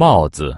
帽子。